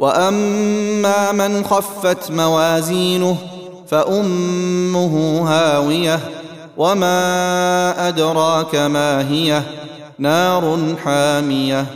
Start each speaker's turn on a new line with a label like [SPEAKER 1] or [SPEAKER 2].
[SPEAKER 1] واما من خفت موازينه فامه هاويه وما ادراك ما هي نار حاميه